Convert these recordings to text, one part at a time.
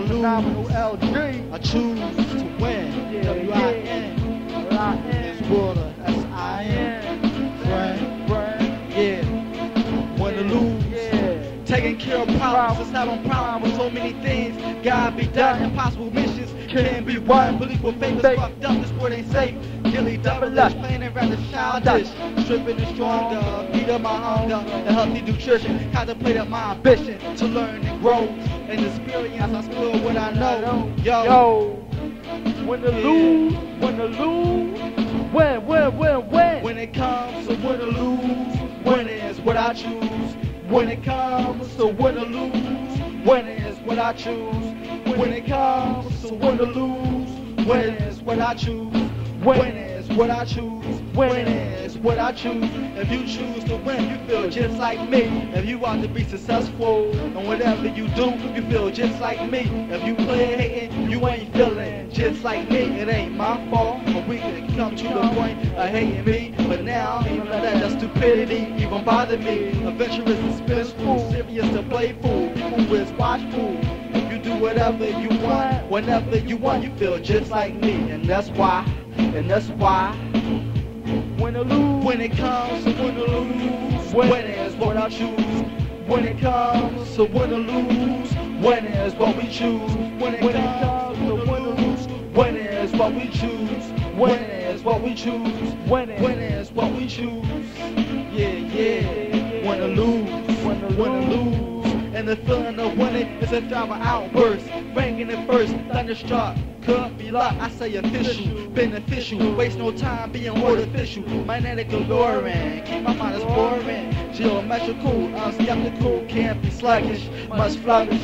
lose. Phenomenal LG. I choose to win. Yeah, W-I-N. It's water. S-I-N. Friend. Friend. Yeah. Win or lose. Yeah. Taking care of problems, just having problems with so many things. Gotta be done, impossible missions can't be won. Believe with fingers Safe. fucked up, this word ain't safe. Gilly double Dutch, playing it rather childish. Stripping is stronger, beat up my hunger, and healthy nutrition. Contemplated my ambition to learn and grow. And experience, I spill what I know. Yo, Yo. Win or Yeah. lose. Win or lose. Win, win, win, win. when it comes to win or lose, win is what I choose. When it comes to win or lose, win is what I choose. When it comes to win or lose, win is what I choose. Win is what I choose. Win is what I choose. If you choose to win, you feel just like me. If you want to be successful and whatever you do, you feel just like me. If you play hating, you ain't feeling just like me. It ain't my fault, but we can come to the point of hating me. But now, even that, that stupidity even bother me. Adventurous and spiteful, serious to playful. People is watchful. Do whatever you want, whenever you want, you feel just like me. And that's why, and that's why. Win or lose. When it comes to win or lose, win is what I choose. When it comes to win or lose, win is what we choose. When it comes to win or lose, win is what we choose. Win is what we choose. It. Win is what we choose. Yeah, yeah. Win or lose, win or lose. And the feeling of winning is a thriving outburst. Ringing it first, thunderstruck. Could be luck, I say official, beneficial. Waste no time being artificial. Magnetic alluring, keep my mind as boring. Geometrical, unskeptical, can't be sluggish, must flourish.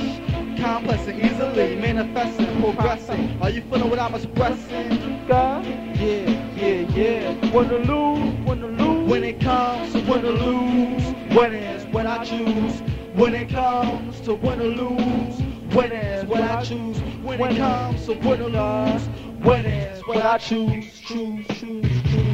Complex and easily manifesting, progressing. Are you feeling what I'm expressing? God. Yeah, yeah, yeah. Win or lose. Win or lose. When it comes to win or lose, win is what I choose. When it comes to win or lose, win is what I choose. When it comes to win or lose, win is what I choose. Choose, choose, choose.